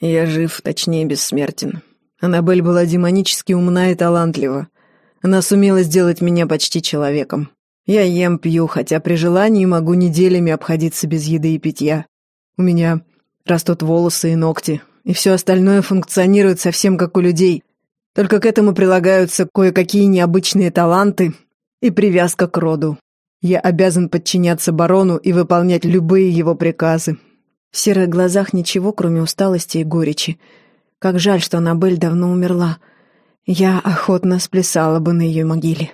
Я жив, точнее, бессмертен. Аннабель была демонически умна и талантлива. Она сумела сделать меня почти человеком. Я ем, пью, хотя при желании могу неделями обходиться без еды и питья. У меня растут волосы и ногти, и все остальное функционирует совсем как у людей. Только к этому прилагаются кое-какие необычные таланты и привязка к роду. Я обязан подчиняться барону и выполнять любые его приказы. В серых глазах ничего, кроме усталости и горечи. Как жаль, что Аннабель давно умерла. Я охотно сплясала бы на ее могиле.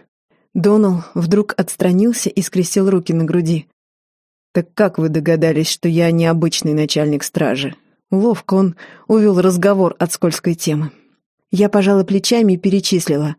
Донал вдруг отстранился и скрестил руки на груди. «Так как вы догадались, что я необычный начальник стражи?» Ловко он увел разговор от скользкой темы. Я пожала плечами и перечислила.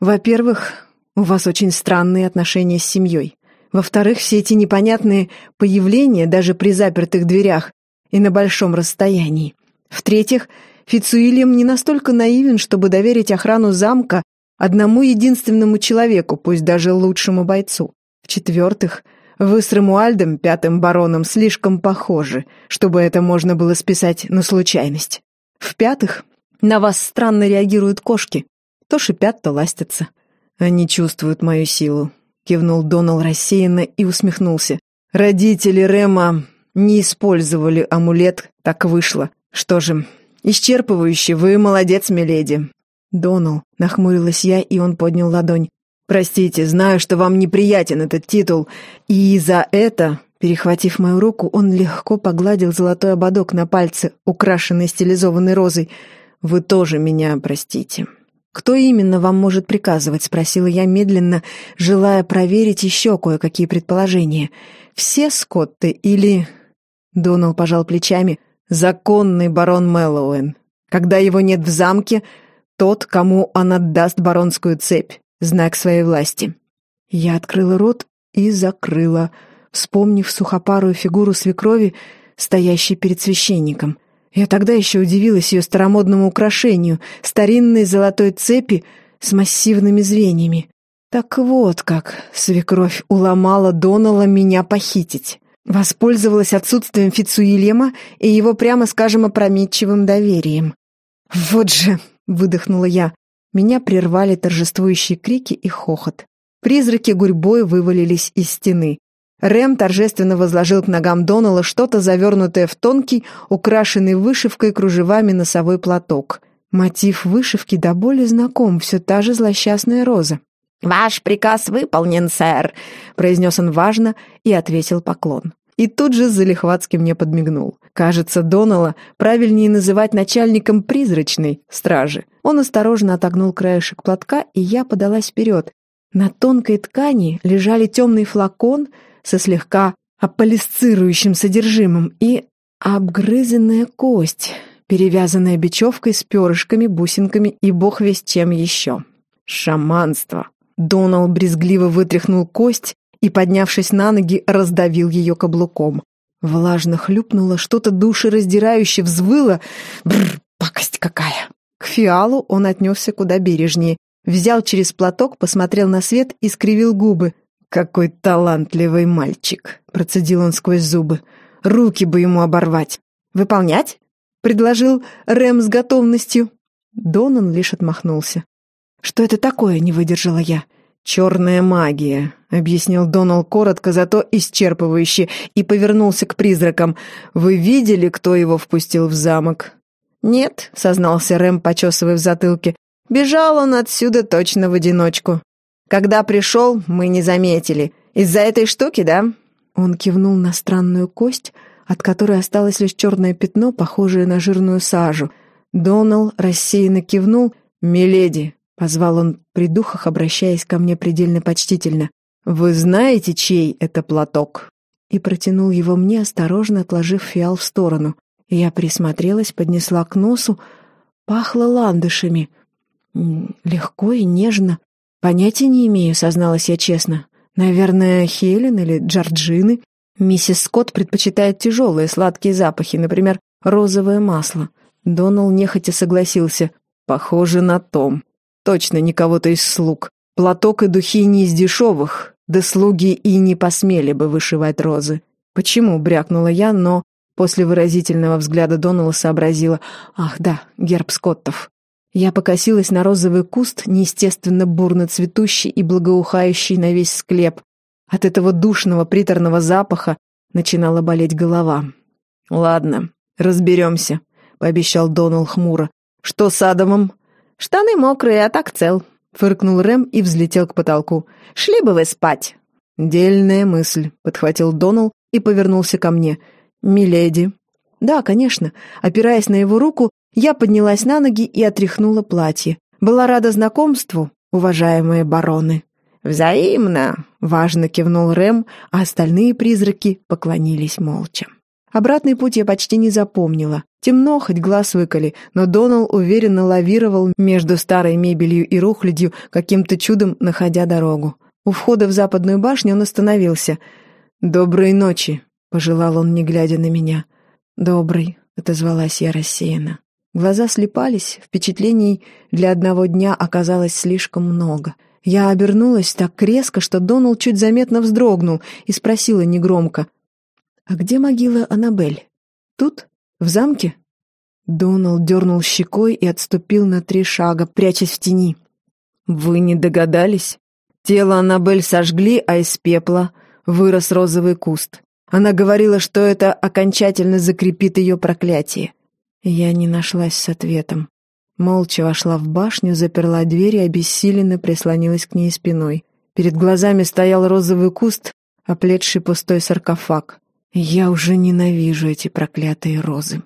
«Во-первых, у вас очень странные отношения с семьей. Во-вторых, все эти непонятные появления даже при запертых дверях и на большом расстоянии. В-третьих, Фицуильям не настолько наивен, чтобы доверить охрану замка одному единственному человеку, пусть даже лучшему бойцу. В-четвертых, вы с Рамуальдом, пятым бароном, слишком похожи, чтобы это можно было списать на случайность. В-пятых, на вас странно реагируют кошки. То шипят, то ластятся. Они чувствуют мою силу, кивнул Донал рассеянно и усмехнулся. Родители Рема не использовали амулет, так вышло. Что же, исчерпывающе, вы молодец, миледи. Донал, нахмурилась я, и он поднял ладонь. Простите, знаю, что вам неприятен этот титул, и за это, перехватив мою руку, он легко погладил золотой ободок на пальце, украшенный стилизованной розой. Вы тоже меня простите. «Кто именно вам может приказывать?» — спросила я медленно, желая проверить еще кое-какие предположения. «Все Скотты или...» Донал пожал плечами. «Законный барон Мэллоуэн. Когда его нет в замке, тот, кому он отдаст баронскую цепь, знак своей власти». Я открыла рот и закрыла, вспомнив сухопарую фигуру свекрови, стоящей перед священником — я тогда еще удивилась ее старомодному украшению, старинной золотой цепи с массивными звеньями. Так вот как свекровь уломала Донала меня похитить. Воспользовалась отсутствием Фицуильяма и его, прямо скажем, опрометчивым доверием. «Вот же!» — выдохнула я. Меня прервали торжествующие крики и хохот. Призраки гурьбой вывалились из стены. Рэм торжественно возложил к ногам Донала что-то завернутое в тонкий, украшенный вышивкой кружевами носовой платок. Мотив вышивки до боли знаком, все та же злосчастная роза. «Ваш приказ выполнен, сэр», — произнес он важно и ответил поклон. И тут же залихватски мне подмигнул. Кажется, Донала правильнее называть начальником призрачной стражи. Он осторожно отогнул краешек платка, и я подалась вперед. На тонкой ткани лежали темный флакон — со слегка аполисцирующим содержимым и обгрызенная кость, перевязанная бечевкой с перышками, бусинками и бог весть чем еще. Шаманство. Донал брезгливо вытряхнул кость и, поднявшись на ноги, раздавил ее каблуком. Влажно хлюпнуло, что-то душераздирающе взвыло. Бррр, пакость какая! К фиалу он отнесся куда бережнее. Взял через платок, посмотрел на свет и скривил губы. «Какой талантливый мальчик!» — процедил он сквозь зубы. «Руки бы ему оборвать!» «Выполнять?» — предложил Рэм с готовностью. Донан лишь отмахнулся. «Что это такое?» — не выдержала я. «Черная магия», — объяснил Донал коротко, зато исчерпывающе, и повернулся к призракам. «Вы видели, кто его впустил в замок?» «Нет», — сознался Рэм, почесывая в затылке. «Бежал он отсюда точно в одиночку. Когда пришел, мы не заметили. Из-за этой штуки, да?» Он кивнул на странную кость, от которой осталось лишь черное пятно, похожее на жирную сажу. Донал рассеянно кивнул. «Миледи», — позвал он при духах, обращаясь ко мне предельно почтительно, «вы знаете, чей это платок?» И протянул его мне, осторожно отложив фиал в сторону. Я присмотрелась, поднесла к носу. Пахло ландышами. Легко и нежно. «Понятия не имею», — созналась я честно. «Наверное, Хелен или Джорджины. Миссис Скотт предпочитает тяжелые сладкие запахи, например, розовое масло». Донал нехотя согласился. «Похоже на том. Точно не кого-то из слуг. Платок и духи не из дешевых, да слуги и не посмели бы вышивать розы». «Почему?» — брякнула я, но После выразительного взгляда Донала сообразила. Ах, да, герб Скоттов. Я покосилась на розовый куст, неестественно бурно цветущий и благоухающий на весь склеп. От этого душного приторного запаха начинала болеть голова. «Ладно, разберемся», — пообещал Донал хмуро. «Что с Адамом?» «Штаны мокрые, а так цел», — фыркнул Рэм и взлетел к потолку. «Шли бы вы спать!» «Дельная мысль», — подхватил Донал и повернулся ко мне. «Миледи». «Да, конечно». Опираясь на его руку, я поднялась на ноги и отряхнула платье. Была рада знакомству, уважаемые бароны. «Взаимно!» — важно кивнул Рэм, а остальные призраки поклонились молча. Обратный путь я почти не запомнила. Темно, хоть глаз выколи, но Донал уверенно лавировал между старой мебелью и рухлядью, каким-то чудом находя дорогу. У входа в западную башню он остановился. «Доброй ночи», — пожелал он, не глядя на меня. «Добрый», — отозвалась я рассеянно. Глаза слепались, впечатлений для одного дня оказалось слишком много. Я обернулась так резко, что Донал чуть заметно вздрогнул и спросила негромко. «А где могила Аннабель? Тут? В замке?» Донал дернул щекой и отступил на три шага, прячась в тени. «Вы не догадались? Тело Аннабель сожгли, а из пепла вырос розовый куст. Она говорила, что это окончательно закрепит ее проклятие. Я не нашлась с ответом. Молча вошла в башню, заперла дверь и обессиленно прислонилась к ней спиной. Перед глазами стоял розовый куст, оплетший пустой саркофаг. Я уже ненавижу эти проклятые розы.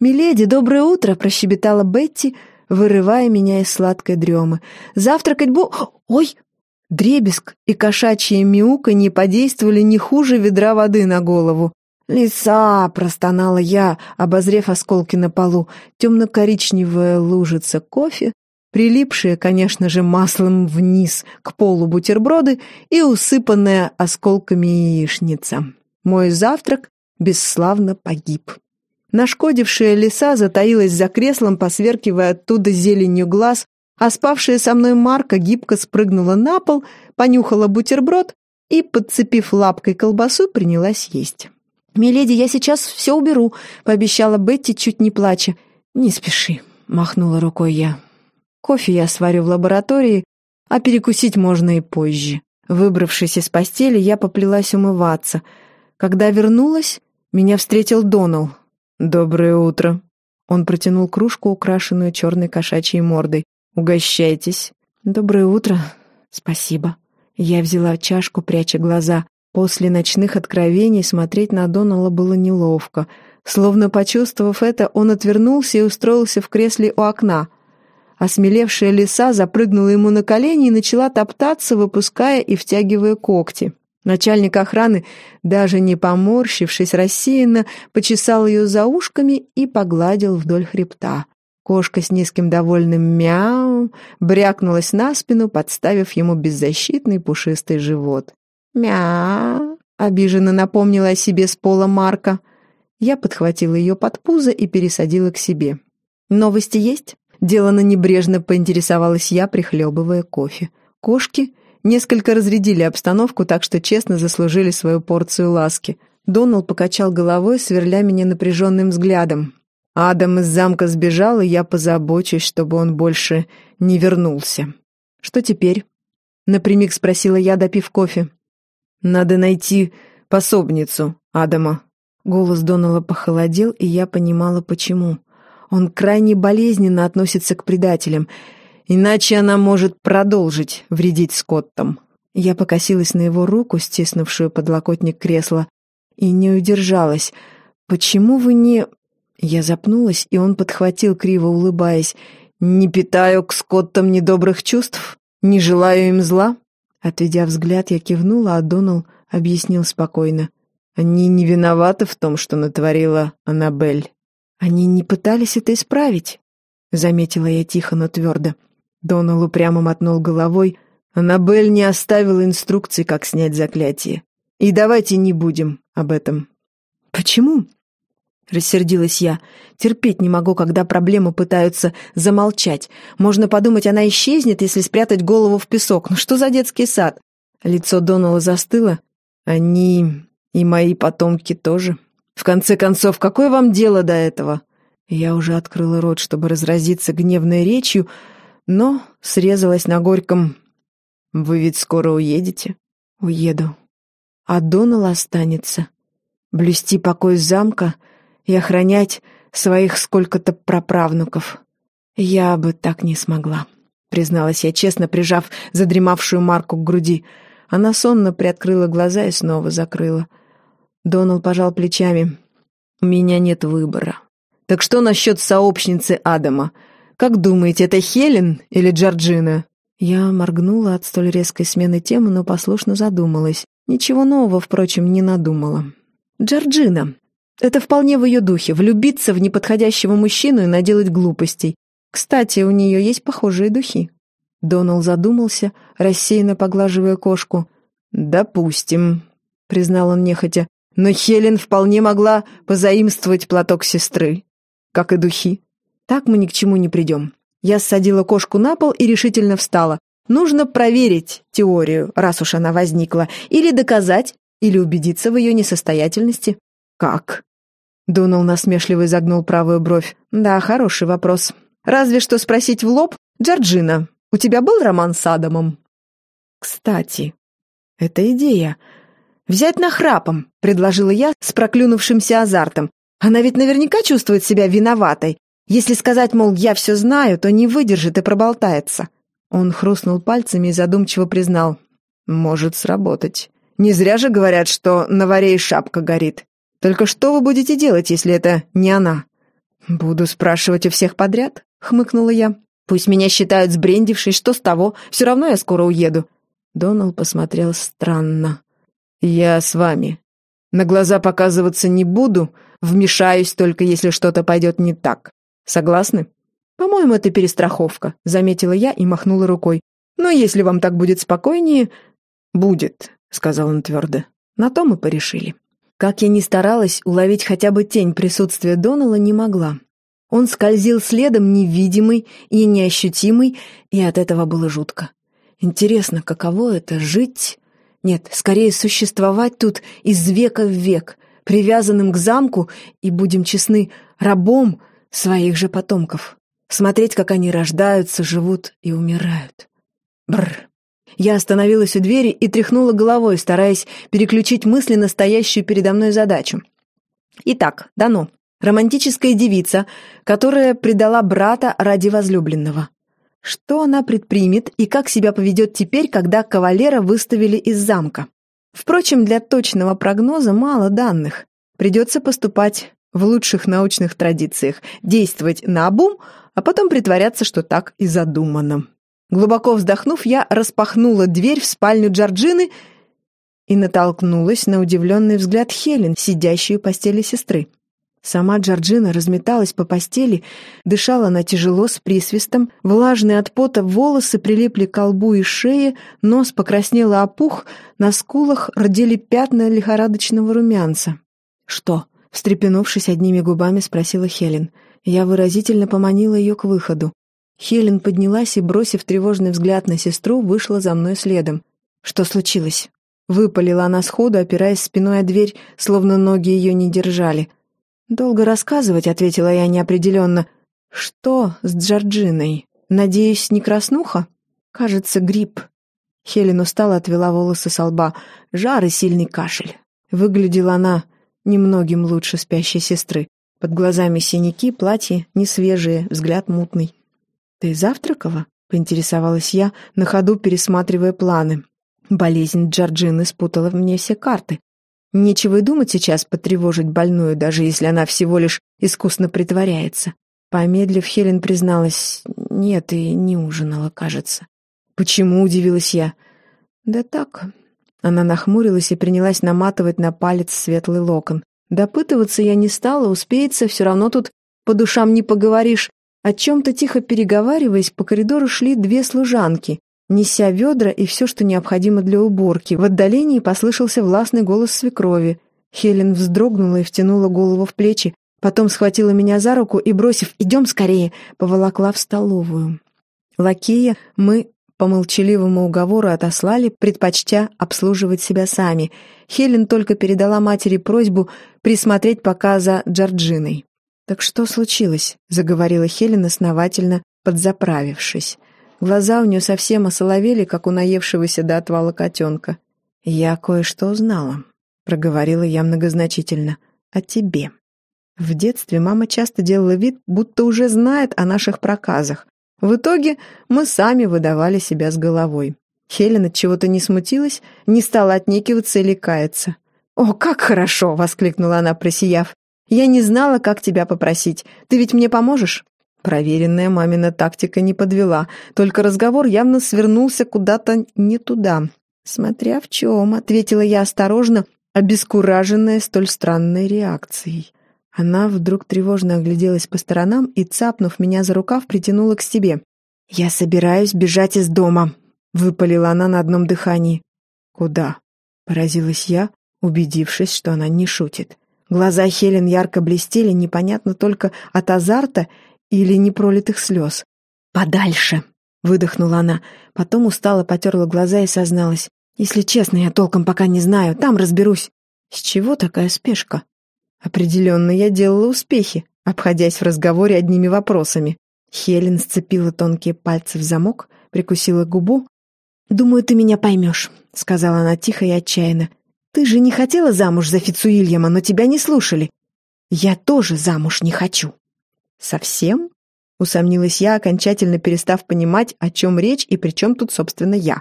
«Миледи, доброе утро!» — прощебетала Бетти, вырывая меня из сладкой дремы. «Завтракать бу... Ой!» Дребеск и кошачье мяуканье подействовали не хуже ведра воды на голову. «Лиса!» — простонала я, обозрев осколки на полу. Темно-коричневая лужица кофе, прилипшая, конечно же, маслом вниз к полу бутерброды и усыпанная осколками яичница. Мой завтрак бесславно погиб. Нашкодившая лиса затаилась за креслом, посверкивая оттуда зеленью глаз, а спавшая со мной Марка гибко спрыгнула на пол, понюхала бутерброд и, подцепив лапкой колбасу, принялась есть. «Миледи, я сейчас все уберу», — пообещала Бетти, чуть не плача. «Не спеши», — махнула рукой я. «Кофе я сварю в лаборатории, а перекусить можно и позже». Выбравшись из постели, я поплелась умываться. Когда вернулась, меня встретил Донал. «Доброе утро». Он протянул кружку, украшенную черной кошачьей мордой. «Угощайтесь». «Доброе утро. Спасибо». Я взяла чашку, пряча глаза. После ночных откровений смотреть на Донала было неловко. Словно почувствовав это, он отвернулся и устроился в кресле у окна. Осмелевшая лиса запрыгнула ему на колени и начала топтаться, выпуская и втягивая когти. Начальник охраны, даже не поморщившись рассеянно, почесал ее за ушками и погладил вдоль хребта. Кошка с низким довольным мяу брякнулась на спину, подставив ему беззащитный пушистый живот. «Мя!» — обиженно напомнила о себе с пола Марка. Я подхватила ее под пузо и пересадила к себе. «Новости есть?» Делано небрежно поинтересовалась я, прихлебывая кофе. Кошки несколько разрядили обстановку, так что честно заслужили свою порцию ласки. Донал покачал головой, сверля меня напряженным взглядом. Адам из замка сбежал, и я позабочусь, чтобы он больше не вернулся. «Что теперь?» — напрямик спросила я, допив кофе. Надо найти пособницу Адама». Голос Донала похолодел, и я понимала, почему. Он крайне болезненно относится к предателям, иначе она может продолжить вредить Скоттам. Я покосилась на его руку, стиснувшую подлокотник кресла, и не удержалась. «Почему вы не...» Я запнулась, и он подхватил, криво улыбаясь. «Не питаю к Скоттам недобрых чувств, не желаю им зла». Отведя взгляд, я кивнула, а Донал объяснил спокойно. «Они не виноваты в том, что натворила Аннабель». «Они не пытались это исправить», — заметила я тихо, но твердо. Донал упрямо мотнул головой. «Аннабель не оставила инструкций, как снять заклятие. И давайте не будем об этом». «Почему?» Рассердилась я. Терпеть не могу, когда проблемы пытаются замолчать. Можно подумать, она исчезнет, если спрятать голову в песок. Ну что за детский сад? Лицо Донала застыло. Они и мои потомки тоже. В конце концов, какое вам дело до этого?» Я уже открыла рот, чтобы разразиться гневной речью, но срезалась на горьком «Вы ведь скоро уедете?» «Уеду. А Донал останется. Блюсти покой замка и охранять своих сколько-то праправнуков. Я бы так не смогла», — призналась я, честно прижав задремавшую Марку к груди. Она сонно приоткрыла глаза и снова закрыла. Донал пожал плечами. «У меня нет выбора. Так что насчет сообщницы Адама? Как думаете, это Хелен или Джорджина?» Я моргнула от столь резкой смены темы, но послушно задумалась. Ничего нового, впрочем, не надумала. «Джорджина. Это вполне в ее духе — влюбиться в неподходящего мужчину и наделать глупостей. Кстати, у нее есть похожие духи». Донал задумался, рассеянно поглаживая кошку. «Допустим», — признал он нехотя, «но Хелен вполне могла позаимствовать платок сестры, как и духи. Так мы ни к чему не придем. Я ссадила кошку на пол и решительно встала. Нужно проверить теорию, раз уж она возникла, или доказать, или убедиться в ее несостоятельности. Как? Донал насмешливо изогнул правую бровь. Да, хороший вопрос. Разве что спросить в лоб. Джорджина, у тебя был роман с Адамом? Кстати, это идея. Взять нахрапом, предложила я с проклюнувшимся азартом. Она ведь наверняка чувствует себя виноватой. Если сказать, мол, я все знаю, то не выдержит и проболтается. Он хрустнул пальцами и задумчиво признал. Может сработать. Не зря же говорят, что на варе и шапка горит. Только что вы будете делать, если это не она? Буду спрашивать у всех подряд, хмыкнула я. Пусть меня считают сбрендившей, что с того? Все равно я скоро уеду. Донал посмотрел странно. Я с вами. На глаза показываться не буду, вмешаюсь только, если что-то пойдет не так. Согласны? По-моему, это перестраховка, заметила я и махнула рукой. Но если вам так будет спокойнее... Будет, сказал он твердо. На то мы порешили. Как я ни старалась, уловить хотя бы тень присутствия Донала не могла. Он скользил следом невидимый и неощутимый, и от этого было жутко. Интересно, каково это — жить? Нет, скорее существовать тут из века в век, привязанным к замку и, будем честны, рабом — своих же потомков. Смотреть, как они рождаются, живут и умирают. Бррр. Я остановилась у двери и тряхнула головой, стараясь переключить мысли на стоящую передо мной задачу. Итак, дано. Романтическая девица, которая предала брата ради возлюбленного. Что она предпримет и как себя поведет теперь, когда кавалера выставили из замка? Впрочем, для точного прогноза мало данных. Придется поступать в лучших научных традициях, действовать на обум, а потом притворяться, что так и задумано. Глубоко вздохнув, я распахнула дверь в спальню Джорджины и натолкнулась на удивленный взгляд Хелен, сидящей у постели сестры. Сама Джорджина разметалась по постели, дышала она тяжело, с присвистом, влажные от пота волосы прилипли к лбу и шее, нос покраснел и опух, на скулах родили пятна лихорадочного румянца. «Что?» Встрепенувшись одними губами, спросила Хелен. Я выразительно поманила ее к выходу. Хелен поднялась и, бросив тревожный взгляд на сестру, вышла за мной следом. «Что случилось?» Выпалила она сходу, опираясь спиной о дверь, словно ноги ее не держали. «Долго рассказывать», — ответила я неопределенно. «Что с Джорджиной? Надеюсь, не краснуха?» «Кажется, грипп». Хелен устало отвела волосы со лба. Жар и сильный кашель. Выглядела она немногим лучше спящей сестры. Под глазами синяки, платье несвежее, взгляд мутный. «Ты завтракала?» — поинтересовалась я, на ходу пересматривая планы. Болезнь Джорджины спутала в мне все карты. Нечего и думать сейчас потревожить больную, даже если она всего лишь искусно притворяется. Помедлив, Хелен призналась, нет, и не ужинала, кажется. «Почему?» — удивилась я. «Да так, она нахмурилась и принялась наматывать на палец светлый локон. Допытываться я не стала, успеется, все равно тут по душам не поговоришь. О чем-то тихо переговариваясь, по коридору шли две служанки, неся ведра и все, что необходимо для уборки. В отдалении послышался властный голос свекрови. Хелен вздрогнула и втянула голову в плечи, потом схватила меня за руку и, бросив «идем скорее», поволокла в столовую. Лакея мы по молчаливому уговору отослали, предпочтя обслуживать себя сами. Хелен только передала матери просьбу присмотреть пока за Джорджиной. «Так что случилось?» — заговорила Хелен основательно, подзаправившись. Глаза у нее совсем осоловели, как у наевшегося до отвала котенка. «Я кое-что узнала», — проговорила я многозначительно. «О тебе». В детстве мама часто делала вид, будто уже знает о наших проказах. В итоге мы сами выдавали себя с головой. Хелен от чего-то не смутилась, не стала отнекиваться или каяться. «О, как хорошо!» — воскликнула она, просияв. «Я не знала, как тебя попросить. Ты ведь мне поможешь?» Проверенная мамина тактика не подвела, только разговор явно свернулся куда-то не туда. «Смотря в чем», — ответила я осторожно, обескураженная столь странной реакцией. Она вдруг тревожно огляделась по сторонам и, цапнув меня за рукав, притянула к себе. «Я собираюсь бежать из дома», — выпалила она на одном дыхании. «Куда?» — поразилась я, убедившись, что она не шутит. Глаза Хелен ярко блестели, непонятно только от азарта или непролитых слез. «Подальше!» — выдохнула она. Потом устало потерла глаза и созналась. «Если честно, я толком пока не знаю, там разберусь». «С чего такая спешка?» «Определенно, я делала успехи, обходясь в разговоре одними вопросами». Хелен сцепила тонкие пальцы в замок, прикусила губу. «Думаю, ты меня поймешь», — сказала она тихо и отчаянно. Ты же не хотела замуж за Фицуильяма, но тебя не слушали. Я тоже замуж не хочу. Совсем? Усомнилась я, окончательно перестав понимать, о чем речь и при чем тут, собственно, я.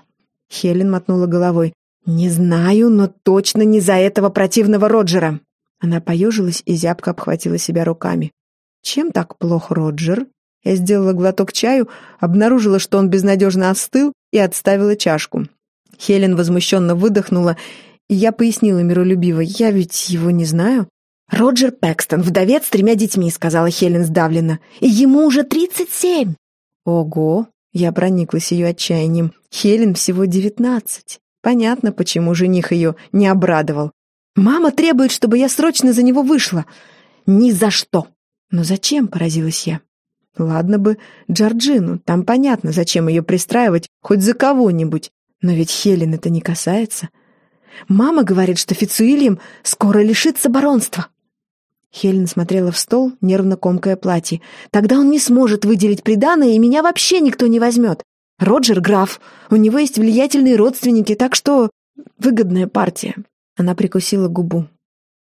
Хелен мотнула головой. «Не знаю, но точно не за этого противного Роджера!» Она поежилась и зябко обхватила себя руками. «Чем так плох Роджер?» Я сделала глоток чаю, обнаружила, что он безнадежно остыл, и отставила чашку. Хелен возмущенно выдохнула я пояснила миролюбиво, я ведь его не знаю. «Роджер Пэкстон, вдовец с тремя детьми», — сказала Хелен сдавленно. «И ему уже тридцать семь!» «Ого!» — я прониклась ее отчаянием. «Хелен всего девятнадцать. Понятно, почему жених ее не обрадовал. Мама требует, чтобы я срочно за него вышла. Ни за что!» «Но зачем?» — поразилась я. «Ладно бы Джорджину, там понятно, зачем ее пристраивать хоть за кого-нибудь. Но ведь Хелен это не касается». Мама говорит, что Фицуильям скоро лишится баронства». Хелен смотрела в стол, нервно комкая платье. «Тогда он не сможет выделить приданое, и меня вообще никто не возьмет. Роджер — граф, у него есть влиятельные родственники, так что выгодная партия». Она прикусила губу.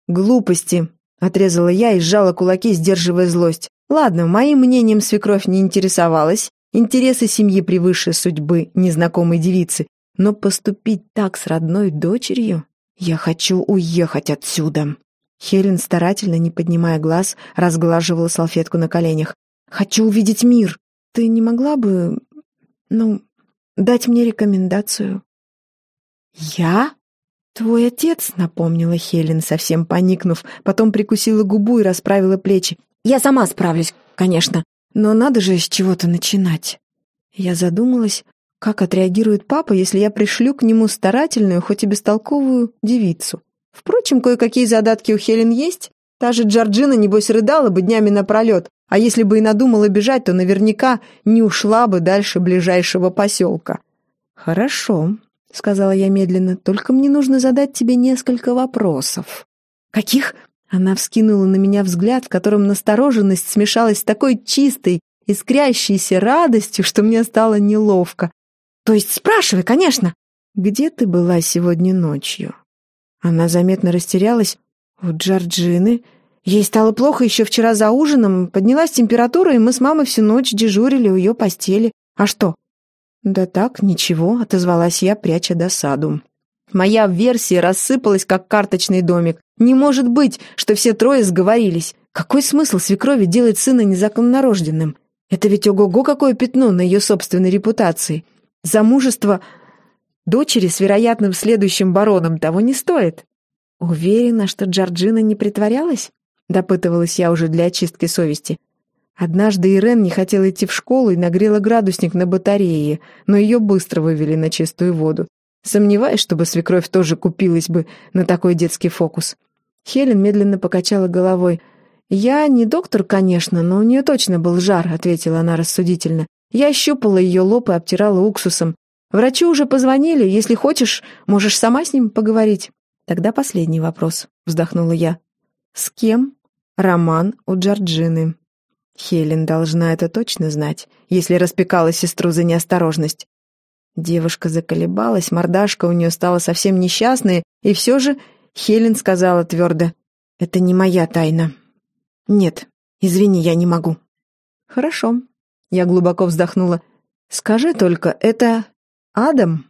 «Глупости!» — отрезала я и сжала кулаки, сдерживая злость. «Ладно, моим мнением свекровь не интересовалась. Интересы семьи превыше судьбы незнакомой девицы. Но поступить так с родной дочерью? Я хочу уехать отсюда. Хелен, старательно, не поднимая глаз, разглаживала салфетку на коленях. «Хочу увидеть мир. Ты не могла бы, ну, дать мне рекомендацию?» «Я?» «Твой отец», — напомнила Хелен, совсем поникнув, потом прикусила губу и расправила плечи. «Я сама справлюсь, конечно, но надо же с чего-то начинать». Я задумалась, как отреагирует папа, если я пришлю к нему старательную, хоть и бестолковую девицу? Впрочем, кое-какие задатки у Хелен есть. Та же Джорджина, небось, рыдала бы днями напролет, а если бы и надумала бежать, то наверняка не ушла бы дальше ближайшего поселка. «Хорошо», — сказала я медленно, — «только мне нужно задать тебе несколько вопросов». «Каких?» Она вскинула на меня взгляд, в котором настороженность смешалась с такой чистой, искрящейся радостью, что мне стало неловко. То есть спрашивай, конечно. Где ты была сегодня ночью? Она заметно растерялась. У Джорджины. Ей стало плохо еще вчера за ужином. Поднялась температура, и мы с мамой всю ночь дежурили у ее постели. А что? Да так, ничего, отозвалась я, пряча досаду. Моя версия рассыпалась, как карточный домик. Не может быть, что все трое сговорились. Какой смысл свекрови делать сына незаконнорожденным? Это ведь ого-го какое пятно на ее собственной репутации. Замужество дочери с вероятным следующим бароном того не стоит. Уверена, что Джорджина не притворялась? Допытывалась я уже для очистки совести. Однажды Ирен не хотела идти в школу и нагрела градусник на батарее, но ее быстро вывели на чистую воду. Сомневаюсь, чтобы свекровь тоже купилась бы на такой детский фокус. Хелен медленно покачала головой. «Я не доктор, конечно, но у нее точно был жар», — ответила она рассудительно. Я щупала ее лоб и обтирала уксусом. Врачу уже позвонили, если хочешь, можешь сама с ним поговорить. Тогда последний вопрос, вздохнула я. С кем? Роман у Джорджины. Хелен должна это точно знать, если распекала сестру за неосторожность. Девушка заколебалась, мордашка у нее стала совсем несчастная, и все же Хелен сказала твердо, «Это не моя тайна». «Нет, извини, я не могу». «Хорошо», — я глубоко вздохнула. «Скажи только, это Адам?»